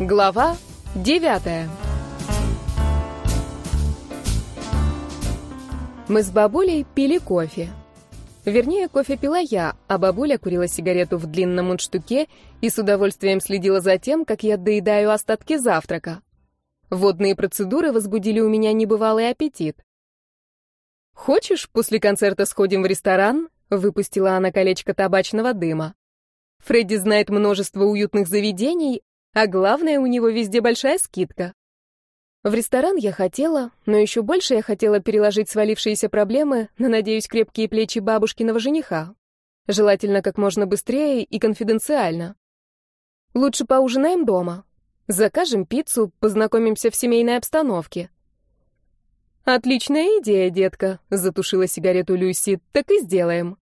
Глава девятая. Мы с бабулей пили кофе. Вернее, кофе пила я, а бабуля курила сигарету в длинном мундштуке и с удовольствием следила за тем, как я доедаю остатки завтрака. Водные процедуры возбудили у меня небывалый аппетит. «Хочешь, после концерта сходим в ресторан?» — выпустила она колечко табачного дыма. Фредди знает множество уютных заведений, а главное, у него везде большая скидка. В ресторан я хотела, но еще больше я хотела переложить свалившиеся проблемы на, надеюсь, крепкие плечи бабушкиного жениха. Желательно как можно быстрее и конфиденциально. Лучше поужинаем дома. Закажем пиццу, познакомимся в семейной обстановке. Отличная идея, детка, затушила сигарету Люси. Так и сделаем.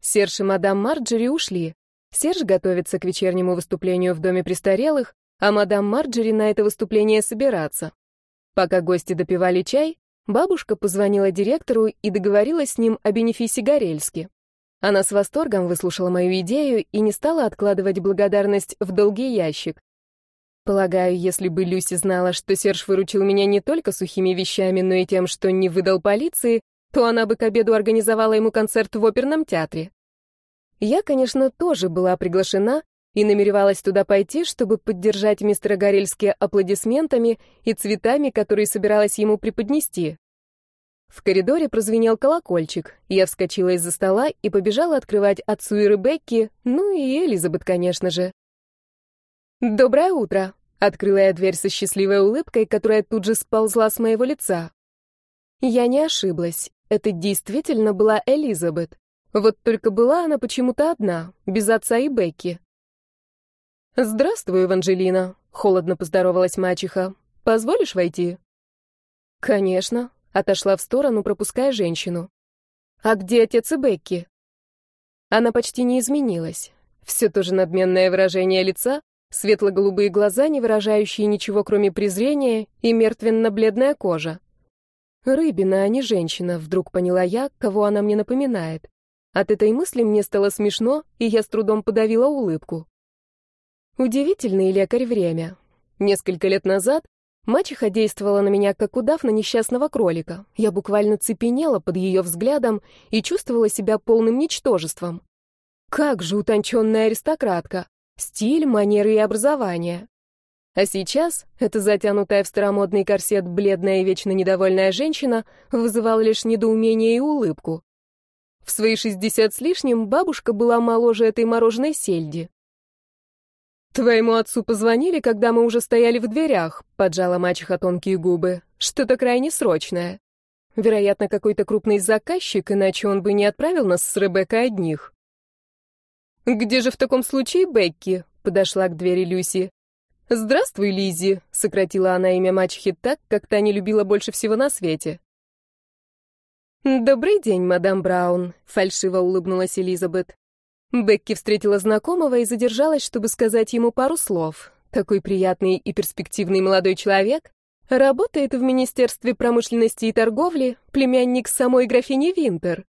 Серж и мадам Марджери ушли. Серж готовится к вечернему выступлению в доме престарелых, а мадам Марджери на это выступление собираться. Пока гости допивали чай, бабушка позвонила директору и договорилась с ним о бенефисе Горельске. Она с восторгом выслушала мою идею и не стала откладывать благодарность в долгий ящик. Полагаю, если бы Люси знала, что Серж выручил меня не только сухими вещами, но и тем, что не выдал полиции, то она бы к обеду организовала ему концерт в оперном театре. Я, конечно, тоже была приглашена и намеревалась туда пойти, чтобы поддержать мистера Горельски аплодисментами и цветами, которые собиралась ему преподнести. В коридоре прозвенел колокольчик. Я вскочила из-за стола и побежала открывать отцу и Ребекке, ну и Элизабет, конечно же. «Доброе утро!» — открыла я дверь со счастливой улыбкой, которая тут же сползла с моего лица. Я не ошиблась. Это действительно была Элизабет. Вот только была она почему-то одна, без отца и Бекки. «Здравствуй, Эванжелина», — холодно поздоровалась мачеха. «Позволишь войти?» «Конечно», — отошла в сторону, пропуская женщину. «А где отец и Бекки?» Она почти не изменилась. Все то же надменное выражение лица, светло-голубые глаза, не выражающие ничего, кроме презрения, и мертвенно-бледная кожа. Рыбина, а не женщина, вдруг поняла я, кого она мне напоминает. От этой мысли мне стало смешно, и я с трудом подавила улыбку. Удивительный лекарь время. Несколько лет назад мачеха действовала на меня, как удав на несчастного кролика. Я буквально цепенела под ее взглядом и чувствовала себя полным ничтожеством. Как же утонченная аристократка! Стиль, манеры и образование. А сейчас эта затянутая в старомодный корсет бледная и вечно недовольная женщина вызывала лишь недоумение и улыбку. В свои шестьдесят с лишним бабушка была моложе этой мороженой сельди. «Твоему отцу позвонили, когда мы уже стояли в дверях», — поджала мачеха тонкие губы. «Что-то крайне срочное. Вероятно, какой-то крупный заказчик, иначе он бы не отправил нас с Ребеккой одних». «Где же в таком случае Бекки?» — подошла к двери Люси. «Здравствуй, Лизи», — сократила она имя мачехи так, как та не любила больше всего на свете. «Добрый день, мадам Браун», — фальшиво улыбнулась Элизабет. Бекки встретила знакомого и задержалась, чтобы сказать ему пару слов. Такой приятный и перспективный молодой человек. Работает в Министерстве промышленности и торговли, племянник самой графини Винтер.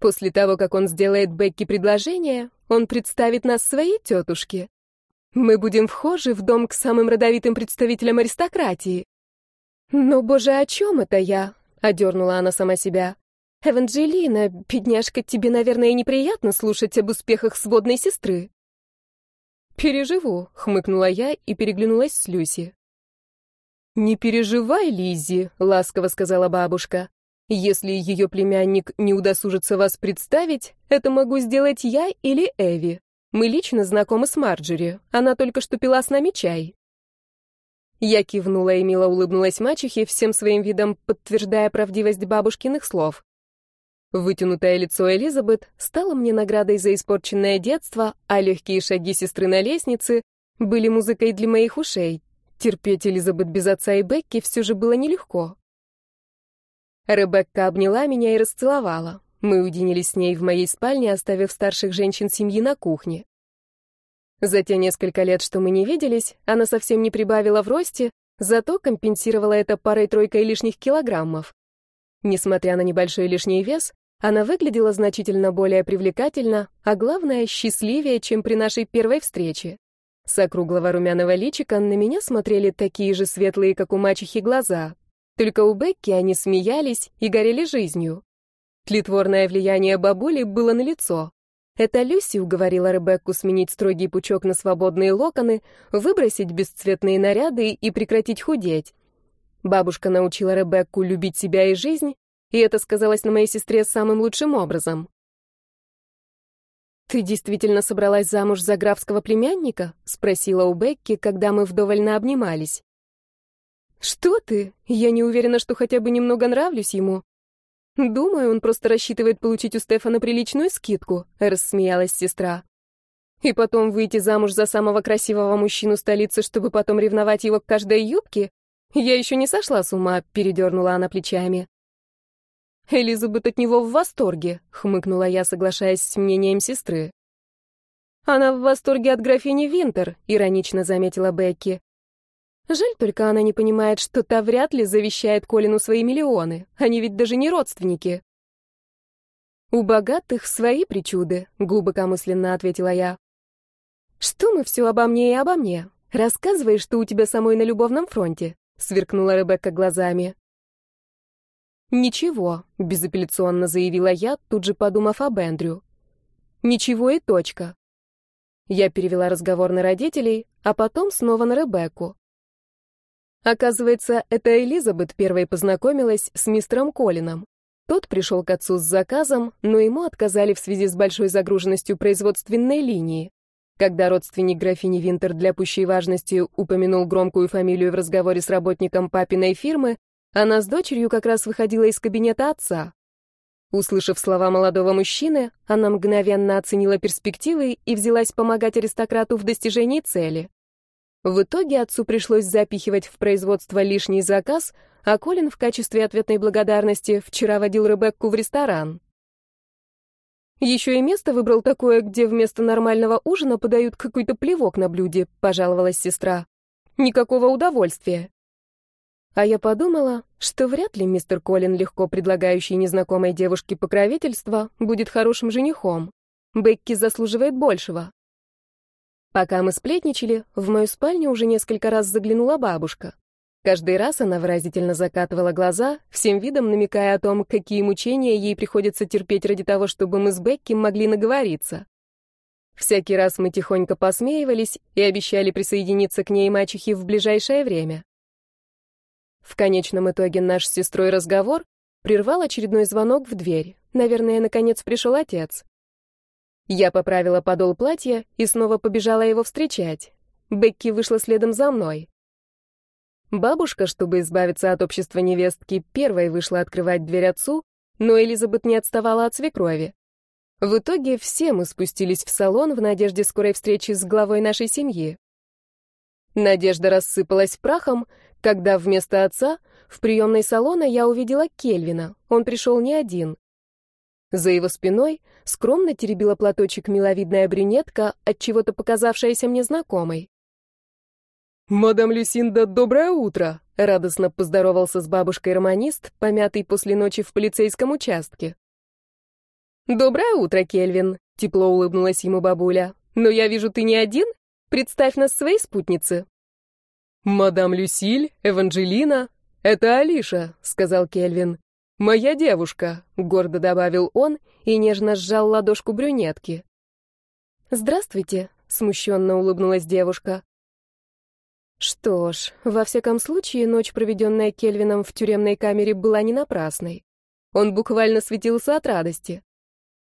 После того, как он сделает Бекки предложение, он представит нас своей тетушке. Мы будем вхожи в дом к самым родовитым представителям аристократии. Но, боже, о чем это я? Одернула она сама себя. «Эванджелина, бедняжка, тебе, наверное, неприятно слушать об успехах сводной сестры». «Переживу», — хмыкнула я и переглянулась с Люси. «Не переживай, Лиззи», — ласково сказала бабушка. «Если ее племянник не удосужится вас представить, это могу сделать я или Эви. Мы лично знакомы с Марджери. Она только что пила с нами чай». Я кивнула и мило улыбнулась мачехе, всем своим видом подтверждая правдивость бабушкиных слов. Вытянутое лицо Элизабет стало мне наградой за испорченное детство, а легкие шаги сестры на лестнице были музыкой для моих ушей. Терпеть Элизабет без отца и Бекки все же было нелегко. Ребекка обняла меня и расцеловала. Мы уединились с ней в моей спальне, оставив старших женщин семьи на кухне. За те несколько лет, что мы не виделись, она совсем не прибавила в росте, зато компенсировала это парой-тройкой лишних килограммов. Несмотря на небольшой лишний вес, она выглядела значительно более привлекательно, а главное, счастливее, чем при нашей первой встрече. С округлого румяного личика на меня смотрели такие же светлые, как у мачехи, глаза. Только у Бекки они смеялись и горели жизнью. Тлетворное влияние бабули было налицо. Это Люси уговорила Ребекку сменить строгий пучок на свободные локоны, выбросить бесцветные наряды и прекратить худеть. Бабушка научила Ребекку любить себя и жизнь, и это сказалось на моей сестре самым лучшим образом. «Ты действительно собралась замуж за графского племянника?» — спросила у Бекки, когда мы вдоволь обнимались. «Что ты? Я не уверена, что хотя бы немного нравлюсь ему. Думаю, он просто рассчитывает получить у Стефана приличную скидку», — рассмеялась сестра. «И потом выйти замуж за самого красивого мужчину столицы, чтобы потом ревновать его к каждой юбке? Я еще не сошла с ума», — передернула она плечами. Элизабет от него в восторге, хмыкнула я, соглашаясь с мнением сестры. Она в восторге от графини Винтер, иронично заметила Бекки. Жаль только она не понимает, что та вряд ли завещает Колину свои миллионы. Они ведь даже не родственники. У богатых свои причуды, глубокомысленно ответила я. Что мы все обо мне и обо мне? Рассказывай, что у тебя самой на любовном фронте, сверкнула Ребекка глазами. «Ничего», — безапелляционно заявила я, тут же подумав об Эндрю. «Ничего и точка». Я перевела разговор на родителей, а потом снова на Ребекку. Оказывается, это Элизабет первой познакомилась с мистером Колином. Тот пришел к отцу с заказом, но ему отказали в связи с большой загруженностью производственной линии. Когда родственник графини Винтер для пущей важности упомянул громкую фамилию в разговоре с работником папиной фирмы, она с дочерью как раз выходила из кабинета отца. Услышав слова молодого мужчины, она мгновенно оценила перспективы и взялась помогать аристократу в достижении цели. В итоге отцу пришлось запихивать в производство лишний заказ, а Колин в качестве ответной благодарности вчера водил Ребекку в ресторан. Еще и место выбрал такое, где вместо нормального ужина подают какой-то плевок на блюде, пожаловалась сестра. Никакого удовольствия. А я подумала, что вряд ли мистер Колин, легко предлагающий незнакомой девушке покровительство, будет хорошим женихом. Бекки заслуживает большего. Пока мы сплетничали, в мою спальню уже несколько раз заглянула бабушка. Каждый раз она выразительно закатывала глаза, всем видом намекая о том, какие мучения ей приходится терпеть ради того, чтобы мы с Бекки могли наговориться. Всякий раз мы тихонько посмеивались и обещали присоединиться к ней мачехе в ближайшее время. В конечном итоге наш с сестрой разговор прервал очередной звонок в дверь. Наверное, наконец пришел отец. Я поправила подол платья и снова побежала его встречать. Бекки вышла следом за мной. Бабушка, чтобы избавиться от общества невестки, первой вышла открывать дверь отцу, но Элизабет не отставала от свекрови. В итоге все мы спустились в салон в надежде скорой встречи с главой нашей семьи. Надежда рассыпалась прахом, когда вместо отца в приемной салона я увидела Кельвина. Он пришел не один. За его спиной скромно теребила платочек миловидная брюнетка, от чего-то показавшаяся мне знакомой. «Мадам Люсинда, доброе утро!» — радостно поздоровался с бабушкой романист, помятый после ночи в полицейском участке. «Доброе утро, Кельвин!» — тепло улыбнулась ему бабуля. «Но я вижу, ты не один? Представь нас своей спутнице». «Мадам Люсиль, Эванжелина, это Алиша», — сказал Кельвин. «Моя девушка», — гордо добавил он и нежно сжал ладошку брюнетки. «Здравствуйте», — смущенно улыбнулась девушка. Что ж, во всяком случае, ночь, проведенная Кельвином в тюремной камере, была не напрасной. Он буквально светился от радости.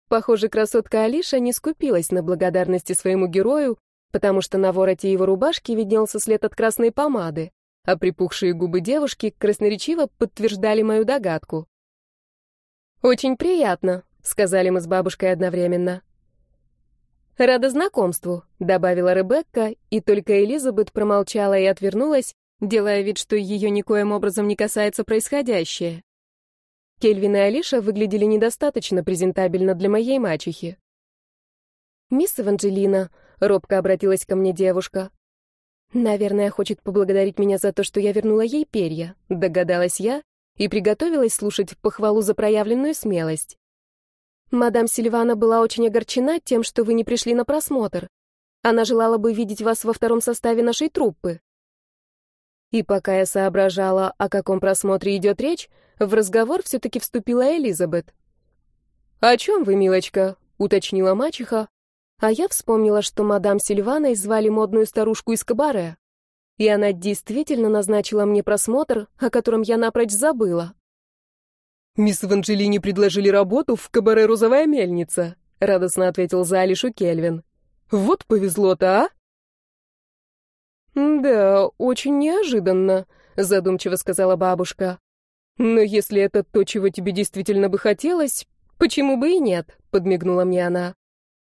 Похоже, красотка Алиша не скупилась на благодарности своему герою, потому что на вороте его рубашки виднелся след от красной помады, а припухшие губы девушки красноречиво подтверждали мою догадку. «Очень приятно», — сказали мы с бабушкой одновременно. «Рада знакомству», — добавила Ребекка, и только Элизабет промолчала и отвернулась, делая вид, что ее никоим образом не касается происходящее. Кельвин и Алиша выглядели недостаточно презентабельно для моей мачехи. «Мисс Эванжелина», — робко обратилась ко мне девушка. «Наверное, хочет поблагодарить меня за то, что я вернула ей перья», — догадалась я и приготовилась слушать похвалу за проявленную смелость. «Мадам Сильвана была очень огорчена тем, что вы не пришли на просмотр. Она желала бы видеть вас во втором составе нашей труппы». И пока я соображала, о каком просмотре идет речь, в разговор все-таки вступила Элизабет. «О чем вы, милочка?» — уточнила мачеха, а я вспомнила, что мадам Сильваной звали модную старушку из кабаре. И она действительно назначила мне просмотр, о котором я напрочь забыла. «Мисс Ванжелини предложили работу в кабаре «Розовая мельница», — радостно ответил за Алишу Кельвин. «Вот повезло-то, а?» «Да, очень неожиданно», — задумчиво сказала бабушка. «Но если это то, чего тебе действительно бы хотелось, почему бы и нет?» — подмигнула мне она.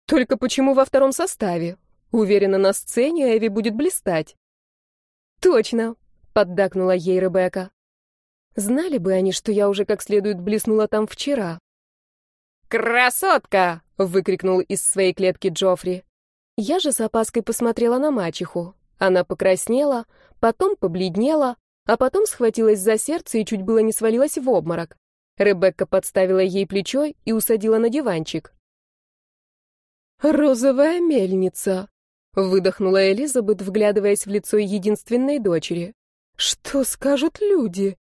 «Только почему во втором составе? Уверена, на сцене Эви будет блистать». «Точно», — поддакнула ей Ребекка. Знали бы они, что я уже как следует блеснула там вчера. «Красотка!» — выкрикнул из своей клетки Джоффри. Я же с опаской посмотрела на мачеху. Она покраснела, потом побледнела, а потом схватилась за сердце и чуть было не свалилась в обморок. Ребекка подставила ей плечо и усадила на диванчик. «Розовая мельница», — выдохнула Элизабет, вглядываясь в лицо единственной дочери. «Что скажут люди?»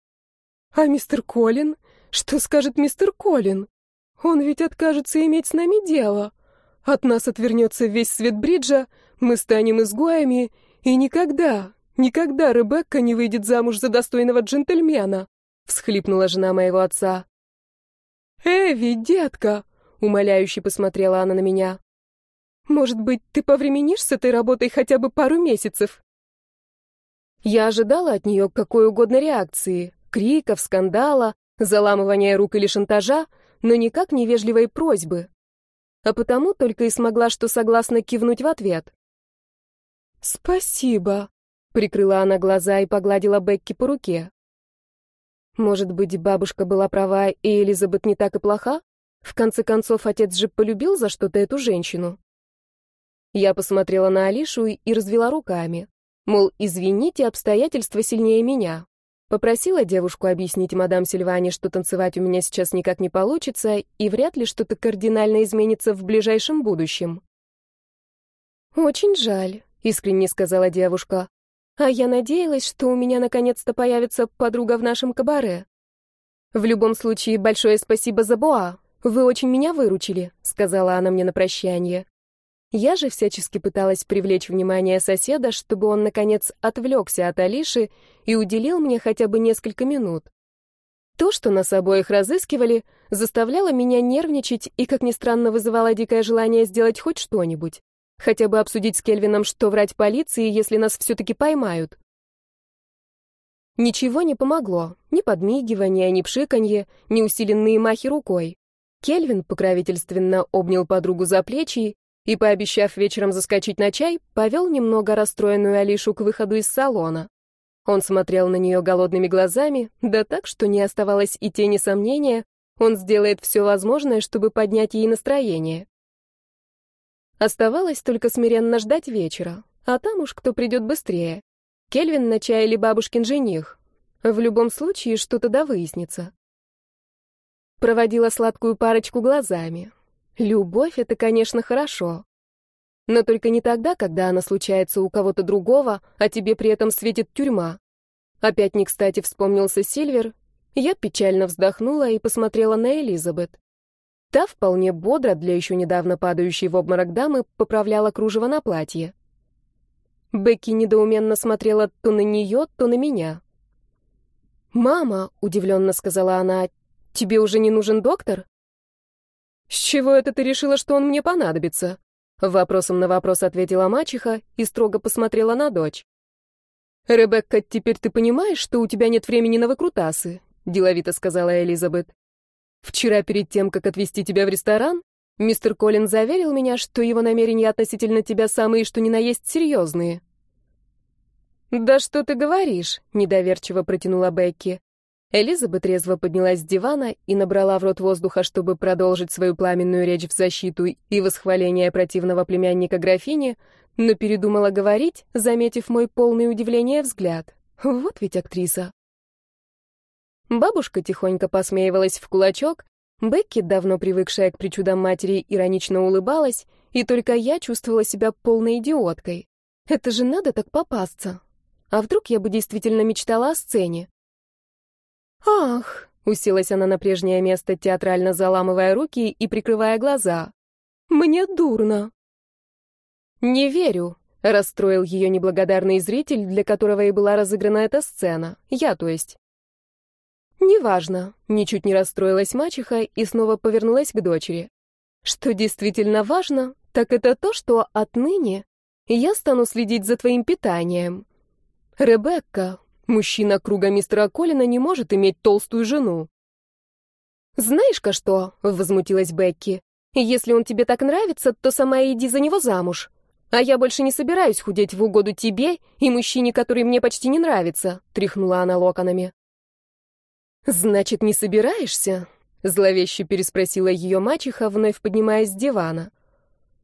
А мистер Колин? Что скажет мистер Колин? Он ведь откажется иметь с нами дело. От нас отвернется весь свет бриджа, мы станем изгоями, и никогда, никогда Ребекка не выйдет замуж за достойного джентльмена, всхлипнула жена моего отца. Эви, детка, умоляюще посмотрела она на меня. Может быть, ты повременишь с этой работой хотя бы пару месяцев? Я ожидала от нее какой угодно реакции, криков, скандала, заламывания рук или шантажа, но никак не вежливой просьбы. А потому только и смогла что согласно кивнуть в ответ. «Спасибо», — прикрыла она глаза и погладила Бекки по руке. Может быть, бабушка была права, и Элизабет не так и плоха? В конце концов, отец же полюбил за что-то эту женщину. Я посмотрела на Алишу и развела руками. Мол, извините, обстоятельства сильнее меня. Попросила девушку объяснить мадам Сильване, что танцевать у меня сейчас никак не получится, и вряд ли что-то кардинально изменится в ближайшем будущем. «Очень жаль», — искренне сказала девушка. «А я надеялась, что у меня наконец-то появится подруга в нашем кабаре». «В любом случае, большое спасибо за Боа. Вы очень меня выручили», — сказала она мне на прощание. Я же всячески пыталась привлечь внимание соседа, чтобы он, наконец, отвлекся от Алиши и уделил мне хотя бы несколько минут. То, что нас обоих разыскивали, заставляло меня нервничать и, как ни странно, вызывало дикое желание сделать хоть что-нибудь. Хотя бы обсудить с Кельвином, что врать полиции, если нас все-таки поймают. Ничего не помогло. Ни подмигивание, ни пшиканье, ни усиленные махи рукой. Кельвин покровительственно обнял подругу за плечи и, пообещав вечером заскочить на чай, повел немного расстроенную Алишу к выходу из салона. Он смотрел на нее голодными глазами, да так, что не оставалось и тени сомнения, он сделает все возможное, чтобы поднять ей настроение. Оставалось только смиренно ждать вечера, а там уж кто придет быстрее. Кельвин на чай или бабушкин жених. В любом случае, что-то да выяснится. Проводила сладкую парочку глазами. Любовь — это, конечно, хорошо. Но только не тогда, когда она случается у кого-то другого, а тебе при этом светит тюрьма. Опять не кстати вспомнился Сильвер. Я печально вздохнула и посмотрела на Элизабет. Та вполне бодро для еще недавно падающей в обморок дамы поправляла кружево на платье. Бекки недоуменно смотрела то на нее, то на меня. «Мама», — удивленно сказала она, — «тебе уже не нужен доктор?» «С чего это ты решила, что он мне понадобится?» Вопросом на вопрос ответила мачеха и строго посмотрела на дочь. «Ребекка, теперь ты понимаешь, что у тебя нет времени на выкрутасы?» — деловито сказала Элизабет. «Вчера, перед тем, как отвезти тебя в ресторан, мистер Коллин заверил меня, что его намерения относительно тебя самые, что ни на есть, серьезные». «Да что ты говоришь?» — недоверчиво протянула Бекки. Элизабет резво поднялась с дивана и набрала в рот воздуха, чтобы продолжить свою пламенную речь в защиту и восхваление противного племянника графини, но передумала говорить, заметив мой полный удивление взгляд. Вот ведь актриса. Бабушка тихонько посмеивалась в кулачок, Бекки, давно привыкшая к причудам матери, иронично улыбалась, и только я чувствовала себя полной идиоткой. Это же надо так попасться. А вдруг я бы действительно мечтала о сцене? «Ах!» — уселась она на прежнее место, театрально заламывая руки и прикрывая глаза. «Мне дурно!» «Не верю», — расстроил ее неблагодарный зритель, для которого и была разыграна эта сцена. Я, то есть. «Неважно», — ничуть не расстроилась мачеха и снова повернулась к дочери. «Что действительно важно, так это то, что отныне я стану следить за твоим питанием. Ребекка, мужчина круга мистера Колина не может иметь толстую жену». «Знаешь-ка что?» — возмутилась Бекки. «Если он тебе так нравится, то сама иди за него замуж. А я больше не собираюсь худеть в угоду тебе и мужчине, который мне почти не нравится», — тряхнула она локонами. «Значит, не собираешься?» — зловеще переспросила ее мачеха, вновь поднимаясь с дивана.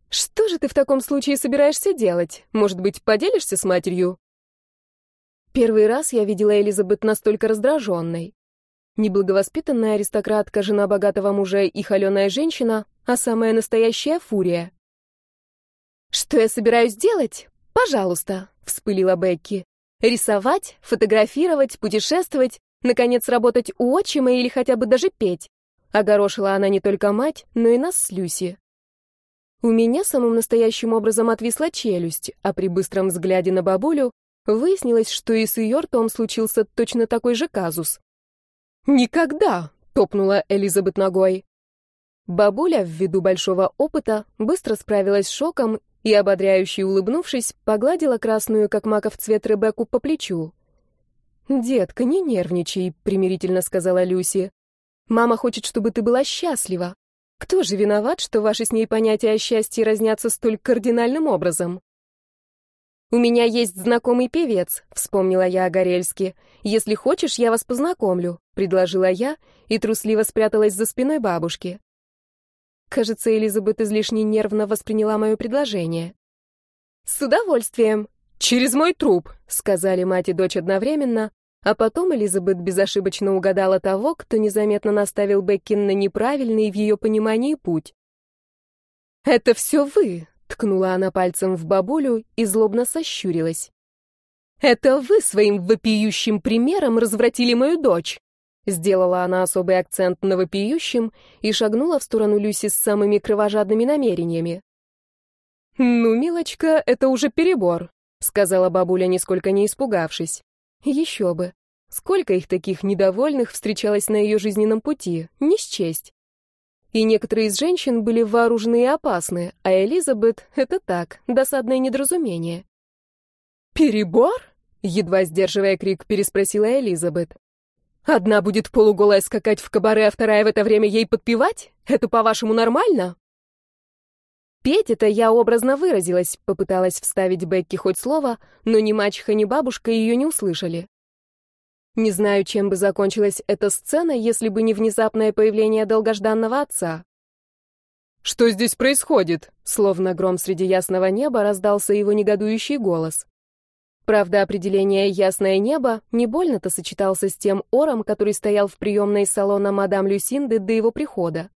«Что же ты в таком случае собираешься делать? Может быть, поделишься с матерью?» Первый раз я видела Элизабет настолько раздраженной. Неблаговоспитанная аристократка, жена богатого мужа и холеная женщина, а самая настоящая фурия. «Что я собираюсь делать? Пожалуйста», — вспылила Бекки. «Рисовать, фотографировать, путешествовать, наконец работать у отчима или хотя бы даже петь». Огорошила она не только мать, но и нас с Люси. У меня самым настоящим образом отвисла челюсть, а при быстром взгляде на бабулю выяснилось, что и с ее ртом случился точно такой же казус. «Никогда!» — топнула Элизабет ногой. Бабуля, ввиду большого опыта, быстро справилась с шоком и, ободряюще улыбнувшись, погладила красную, как маков цвет, Ребекку по плечу. «Детка, не нервничай», — примирительно сказала Люси. «Мама хочет, чтобы ты была счастлива. Кто же виноват, что ваши с ней понятия о счастье разнятся столь кардинальным образом?» «У меня есть знакомый певец», — вспомнила я о Горельске. «Если хочешь, я вас познакомлю», — предложила я и трусливо спряталась за спиной бабушки. Кажется, Элизабет излишне нервно восприняла мое предложение. «С удовольствием!» «Через мой труп!» — сказали мать и дочь одновременно, а потом Элизабет безошибочно угадала того, кто незаметно наставил Беккин на неправильный в ее понимании путь. «Это все вы!» — ткнула она пальцем в бабулю и злобно сощурилась. «Это вы своим вопиющим примером развратили мою дочь!» Сделала она особый акцент на вопиющем и шагнула в сторону Люси с самыми кровожадными намерениями. «Ну, милочка, это уже перебор», — сказала бабуля, нисколько не испугавшись. «Еще бы. Сколько их таких недовольных встречалось на ее жизненном пути, не счесть. И некоторые из женщин были вооружены и опасны, а Элизабет — это так, досадное недоразумение». «Перебор?» — едва сдерживая крик, переспросила Элизабет. Одна будет полуголая скакать в кабаре, а вторая в это время ей подпевать? Это, по-вашему, нормально? Петь это я образно выразилась, попыталась вставить Бекки хоть слово, но ни мачеха, ни бабушка ее не услышали. Не знаю, чем бы закончилась эта сцена, если бы не внезапное появление долгожданного отца. «Что здесь происходит?» Словно гром среди ясного неба раздался его негодующий голос. Правда, определение «ясное небо» не больно-то сочетался с тем ором, который стоял в приемной салона мадам Люсинды до его прихода.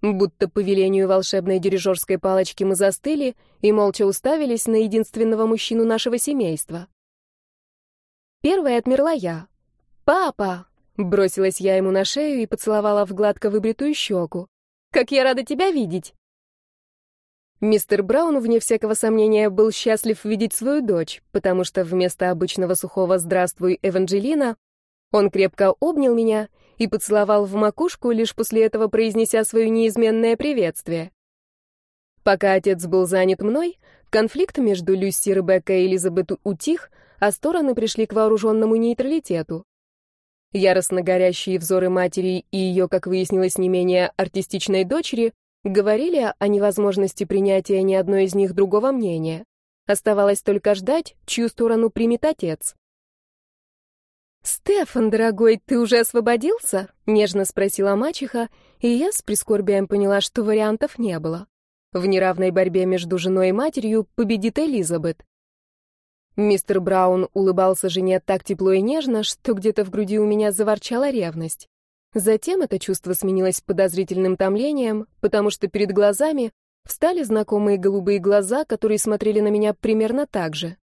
Будто по велению волшебной дирижерской палочки мы застыли и молча уставились на единственного мужчину нашего семейства. Первой отмерла я. «Папа!» — бросилась я ему на шею и поцеловала в гладко выбритую щеку. «Как я рада тебя видеть!» Мистер Браун, вне всякого сомнения, был счастлив видеть свою дочь, потому что вместо обычного сухого «Здравствуй, Эванжелина» он крепко обнял меня и поцеловал в макушку, лишь после этого произнеся свое неизменное приветствие. Пока отец был занят мной, конфликт между Люси, Ребеккой и Элизабет утих, а стороны пришли к вооруженному нейтралитету. Яростно горящие взоры матери и ее, как выяснилось, не менее артистичной дочери Говорили о невозможности принятия ни одной из них другого мнения. Оставалось только ждать, чью сторону примет отец. «Стефан, дорогой, ты уже освободился?» — нежно спросила мачеха, и я с прискорбием поняла, что вариантов не было. В неравной борьбе между женой и матерью победит Элизабет. Мистер Браун улыбался жене так тепло и нежно, что где-то в груди у меня заворчала ревность. Затем это чувство сменилось подозрительным томлением, потому что перед глазами встали знакомые голубые глаза, которые смотрели на меня примерно так же.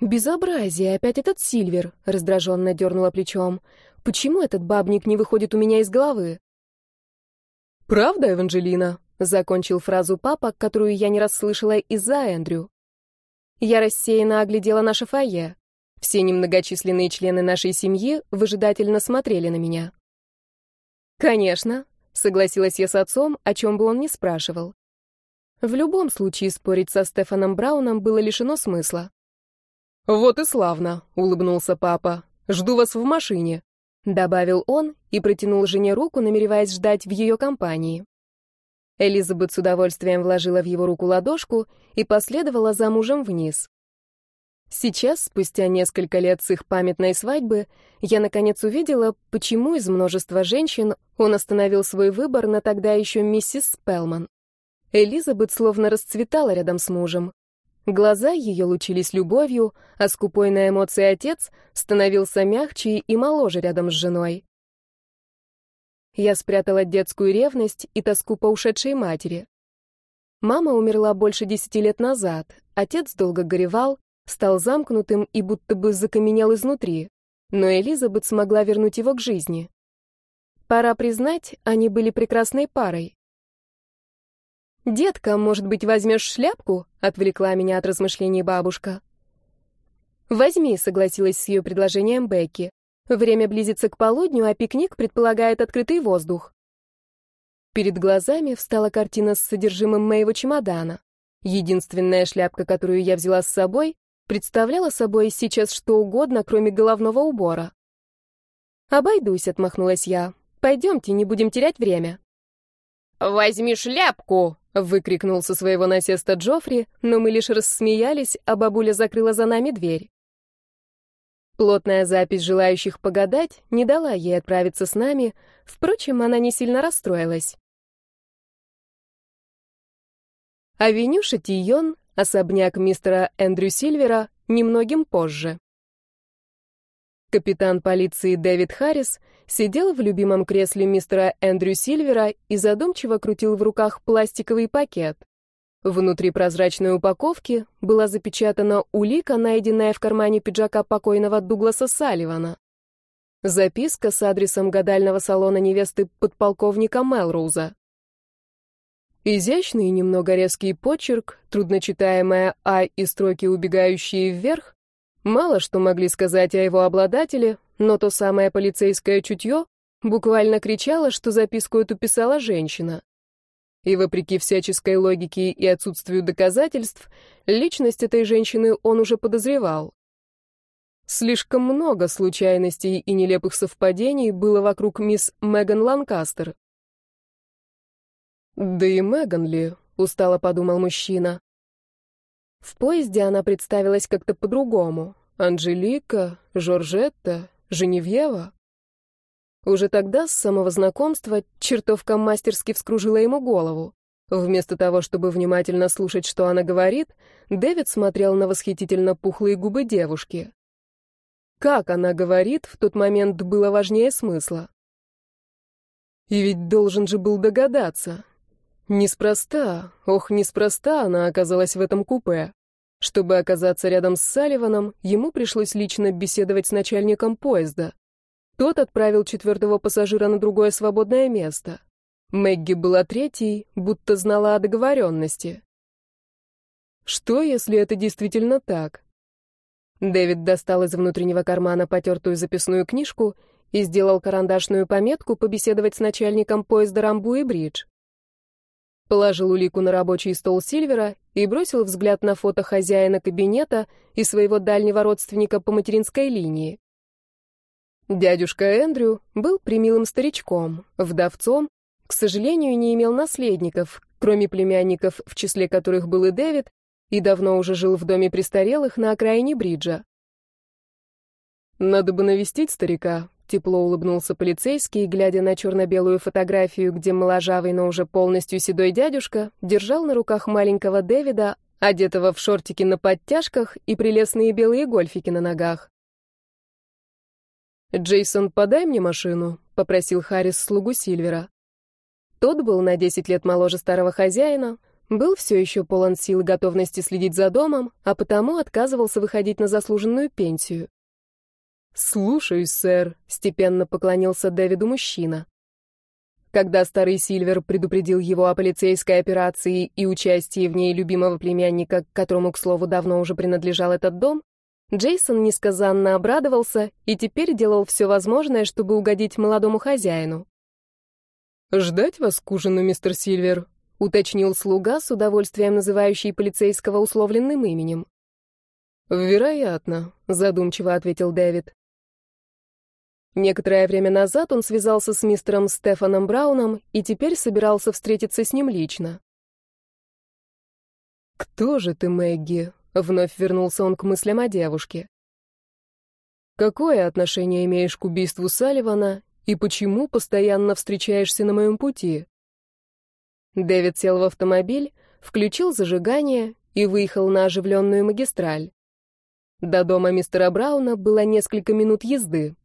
«Безобразие! Опять этот Сильвер!» — раздраженно дернула плечом. «Почему этот бабник не выходит у меня из головы?» «Правда, Эванжелина?» — закончил фразу папа, которую я не расслышала из-за Эндрю. Я рассеянно оглядела наше фойе. Все немногочисленные члены нашей семьи выжидательно смотрели на меня. «Конечно», — согласилась я с отцом, о чем бы он ни спрашивал. В любом случае спорить со Стефаном Брауном было лишено смысла. «Вот и славно», — улыбнулся папа. «Жду вас в машине», — добавил он и протянул жене руку, намереваясь ждать в ее компании. Элизабет с удовольствием вложила в его руку ладошку и последовала за мужем вниз. Сейчас, спустя несколько лет с их памятной свадьбы, я наконец увидела, почему из множества женщин он остановил свой выбор на тогда еще миссис Спелман. Элизабет словно расцветала рядом с мужем. Глаза ее лучились любовью, а скупой на эмоции отец становился мягче и моложе рядом с женой. Я спрятала детскую ревность и тоску по ушедшей матери. Мама умерла больше десяти лет назад, отец долго горевал, стал замкнутым и будто бы закаменел изнутри, но Элизабет смогла вернуть его к жизни. Пора признать, они были прекрасной парой. «Детка, может быть, возьмешь шляпку?» — отвлекла меня от размышлений бабушка. «Возьми», — согласилась с ее предложением Бекки. «Время близится к полудню, а пикник предполагает открытый воздух». Перед глазами встала картина с содержимым моего чемодана. Единственная шляпка, которую я взяла с собой, представляла собой сейчас что угодно, кроме головного убора. «Обойдусь», — отмахнулась я. «Пойдемте, не будем терять время». «Возьми шляпку!» — выкрикнул со своего насеста Джоффри, но мы лишь рассмеялись, а бабуля закрыла за нами дверь. Плотная запись желающих погадать не дала ей отправиться с нами, впрочем, она не сильно расстроилась. Авеню Шатийон Особняк мистера Эндрю Сильвера немногим позже. Капитан полиции Дэвид Харрис сидел в любимом кресле мистера Эндрю Сильвера и задумчиво крутил в руках пластиковый пакет. Внутри прозрачной упаковки была запечатана улика, найденная в кармане пиджака покойного Дугласа Салливана. Записка с адресом гадального салона невесты подполковника Мелроуза. Изящный и немного резкий почерк, трудночитаемая «а» и строки, убегающие вверх, мало что могли сказать о его обладателе, но то самое полицейское чутье буквально кричало, что записку эту писала женщина. И вопреки всяческой логике и отсутствию доказательств, личность этой женщины он уже подозревал. Слишком много случайностей и нелепых совпадений было вокруг мисс Меган Ланкастер. «Да и Меган ли?» — устало подумал мужчина. В поезде она представилась как-то по-другому. Анжелика, Жоржетта, Женевьева. Уже тогда, с самого знакомства, чертовка мастерски вскружила ему голову. Вместо того, чтобы внимательно слушать, что она говорит, Дэвид смотрел на восхитительно пухлые губы девушки. Как она говорит, в тот момент было важнее смысла. И ведь должен же был догадаться. Неспроста, ох, неспроста она оказалась в этом купе. Чтобы оказаться рядом с Салливаном, ему пришлось лично беседовать с начальником поезда. Тот отправил четвертого пассажира на другое свободное место. Мэгги была третьей, будто знала о договоренности. Что, если это действительно так? Дэвид достал из внутреннего кармана потертую записную книжку и сделал карандашную пометку побеседовать с начальником поезда Рамбу и Бридж. Положил улику на рабочий стол Сильвера и бросил взгляд на фото хозяина кабинета и своего дальнего родственника по материнской линии. Дядюшка Эндрю был примилым старичком, вдовцом, к сожалению, не имел наследников, кроме племянников, в числе которых был и Дэвид, и давно уже жил в доме престарелых на окраине Бриджа. «Надо бы навестить старика», Тепло улыбнулся полицейский, глядя на черно-белую фотографию, где моложавый, но уже полностью седой дядюшка держал на руках маленького Дэвида, одетого в шортики на подтяжках и прелестные белые гольфики на ногах. «Джейсон, подай мне машину», — попросил Харрис слугу Сильвера. Тот был на 10 лет моложе старого хозяина, был все еще полон сил и готовности следить за домом, а потому отказывался выходить на заслуженную пенсию. «Слушаюсь, сэр», — степенно поклонился Дэвиду мужчина. Когда старый Сильвер предупредил его о полицейской операции и участии в ней любимого племянника, которому, к слову, давно уже принадлежал этот дом, Джейсон несказанно обрадовался и теперь делал все возможное, чтобы угодить молодому хозяину. «Ждать вас к ужину, мистер Сильвер?» — уточнил слуга, с удовольствием называющий полицейского условленным именем. «Вероятно», — задумчиво ответил Дэвид. Некоторое время назад он связался с мистером Стефаном Брауном и теперь собирался встретиться с ним лично. «Кто же ты, Мэгги?» — вновь вернулся он к мыслям о девушке. «Какое отношение имеешь к убийству Салливана и почему постоянно встречаешься на моем пути?» Дэвид сел в автомобиль, включил зажигание и выехал на оживленную магистраль. До дома мистера Брауна было несколько минут езды.